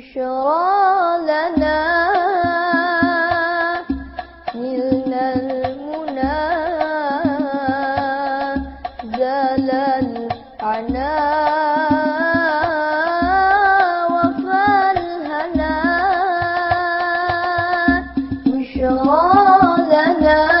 بشرى لنا نلنا المنى زال العنا وفى الهنا بشرى لنا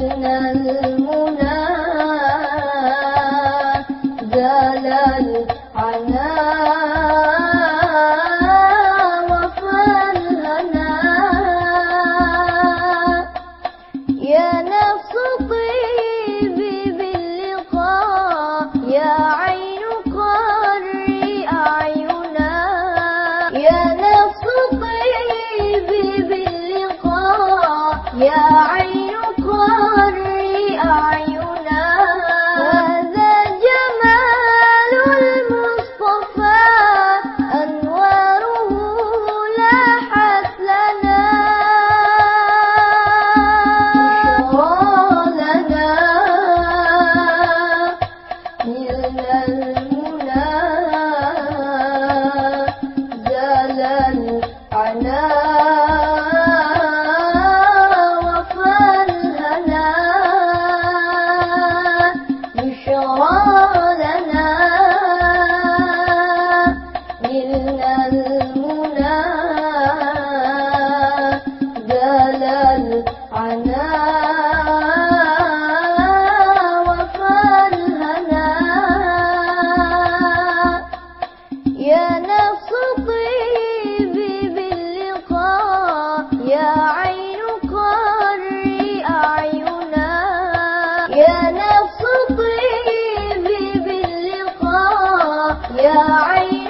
yeah. حنان عنان يا عين